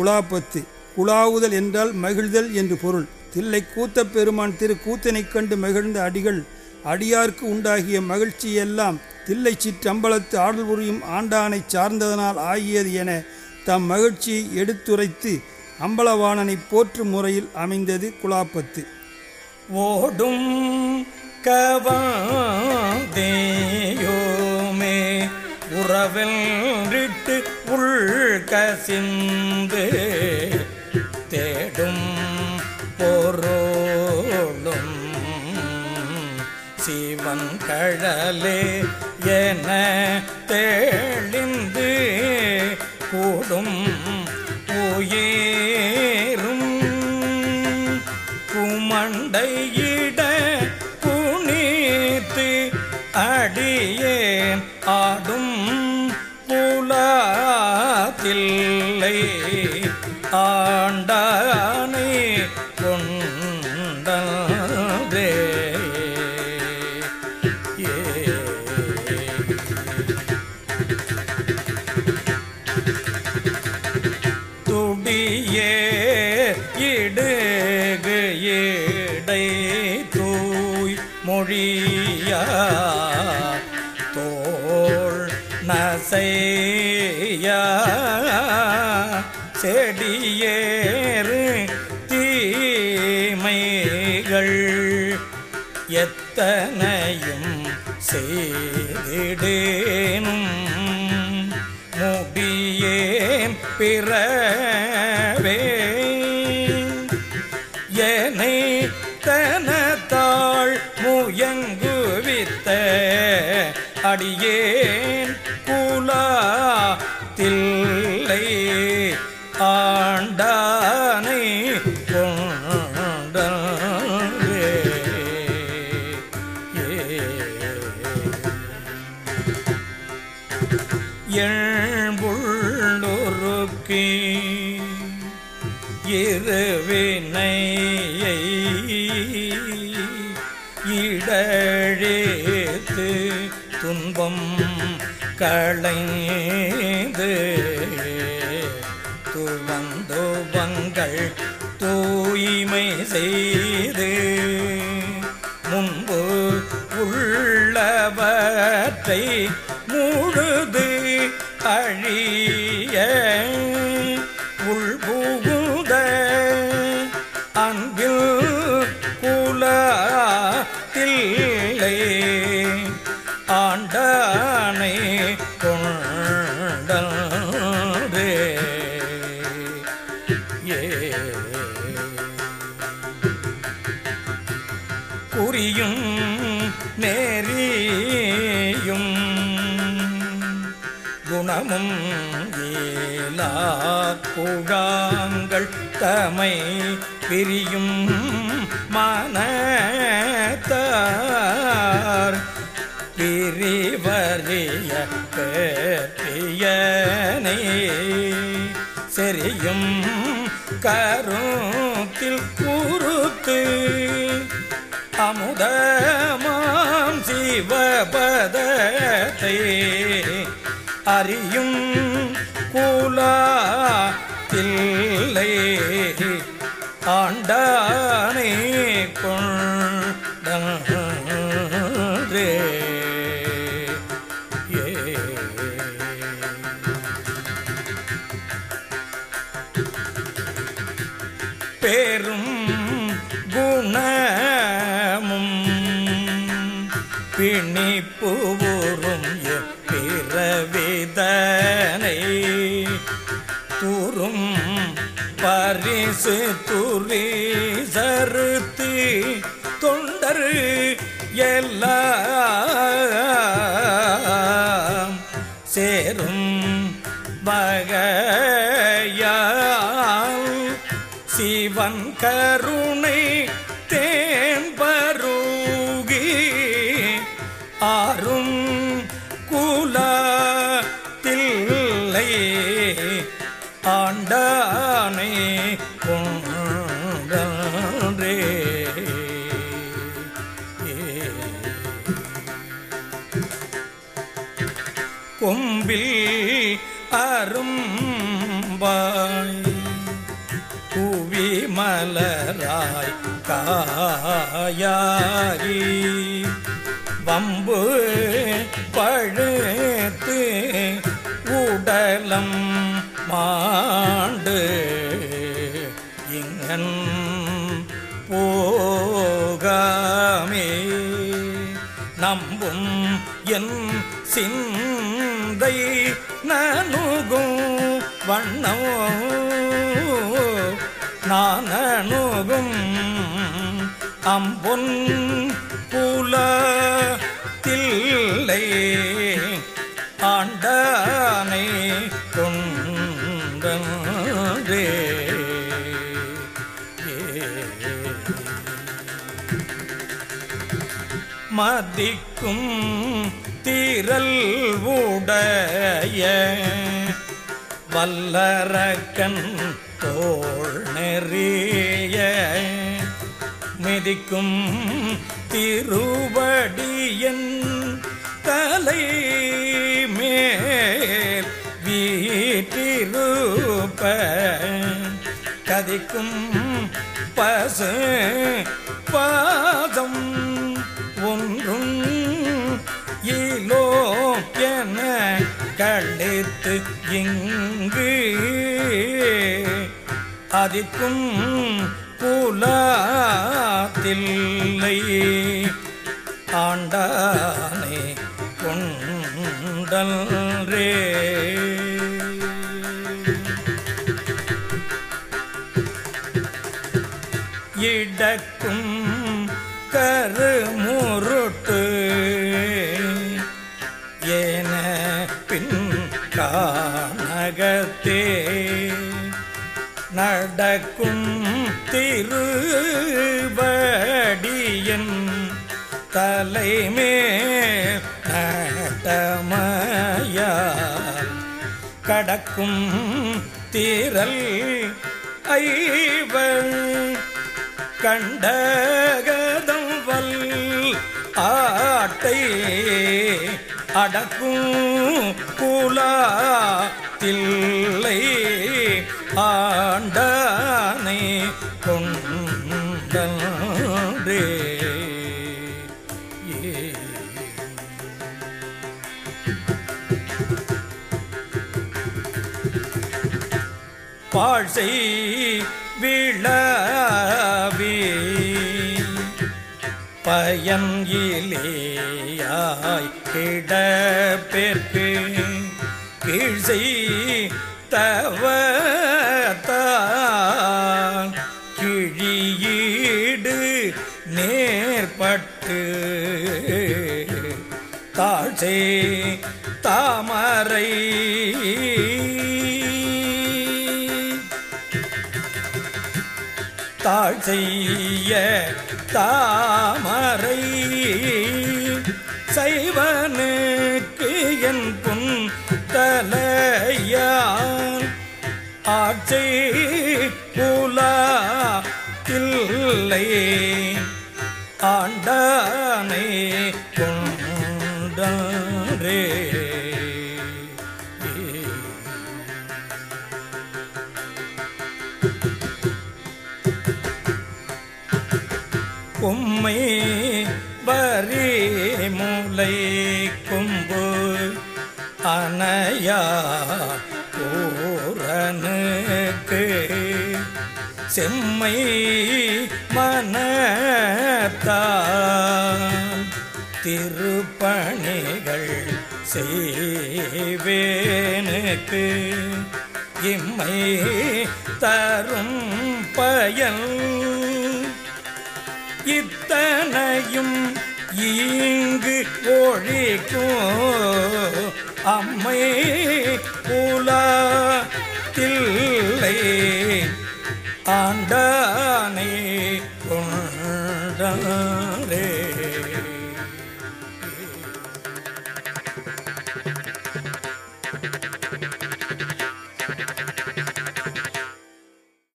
குழாப்பத்து குழாவுதல் என்றால் மகிழ்தல் என்று பொருள். தில்லை கூத்தப் பெருமான் திரு கூத்தனைக் கண்டு மகிழ்ந்த அடிகள் அடியார்க்கு உண்டாகிய மகிழ்ச்சியெல்லாம் தில்லை சிற்றம்பலத்து ஆடல் புரியும் ஆண்டானைச் சார்ந்ததனால் ஆகியது என தம் மகிழ்ச்சியை எடுத்துரைத்து அம்பலவாணனை போற்றும் முறையில் அமைந்தது குழாப்பத்து. ஓடும் கவாதேயோமே உறவென்றிட்டு கசிந்து தேடும் பொருளும் சிவன் கழலே என தெளிந்து கூடும் உயரும். குமண்டையிட புனித்து அடியேன் ஆடும் புலா புலாத்தில்லை ஆண்டானை கொண்டே துடியே இடுகு இடை தூய் மொழியா. தோல் நசை வேறு தீமைகள் எத்தனையும் செய்திடேனும். முடியே பிறவே என்னை தனத்தாள் முயங்குவித்த அடியே எழும்புள்ளொருக்கி இருவினையை இடழேத்து துன்பம் களைந்து துவந்தோபங்கள் தூய்மை செய்து உள்ளவற்றை முழுது அழிய உள்புகுத அன்பில் குலத்தில்லை. ஆண்டானை கொண்டே ஏ. குறியும் குணமும் ஏலா புகாங்கள் தமை பிரியும் மனத்தார். பிரிவறிய பெற்றியனை செரியும் கருத்தில் கூறுத்து அமுதமாம் சிவபதத்தை அறியும் கூலாத்தில்லை. ஆண்டானே கொண்டே பேரும் குண பரிசு துரி சருத்து தொண்டர் எல்லாம் சேரும் வகையால் சிவன் கரு கொம்பில் அரும்பாய் மலராய் காயாரி. வம்பு பழுத்து உடலம் மாண்டு இங்கன் போகாமே. நம்பும் என் சின் வண்ணம் நான் அம்பொன் புல தில்லை ஆண்டானை கொண்டே மதிக்கும் தீரல் உடைய வல்லரக்கன் தோல் நெறிய மிதிக்கும் திருவடியன் தலை மேல் வீட்டிருப்ப கதிக்கும் பசு கழித்து இங்கு. அதிக்கும் புலாத்தில்லை. ஆண்டானே கொண்டல் ரே இடக்கும் கருமுரு நடக்கும் திருவடியன் தலைமே நடமயால் கடக்கும் தீரல் ஐவள் கண்டகதம் வல் ஆட்டை அடக்கும் குலாத்தில் பாழ்சை விழவி. பயன் இலேயாய் கிடப்பெற்கு கீழ்சை த தாழ் செய்ய தாமரை சைவனுக்கு என் புன் தலையான். ஆட்சி புலா தில்லை செம்மை மனத்தால் திருப்பணிகள் செய்வேனுக்கு இம்மை தரும் பயன் இத்தனையும் இங்கு ஒழிக்கும் அம்மை புலா தில்லை. ஆண்டானே கொண்டரே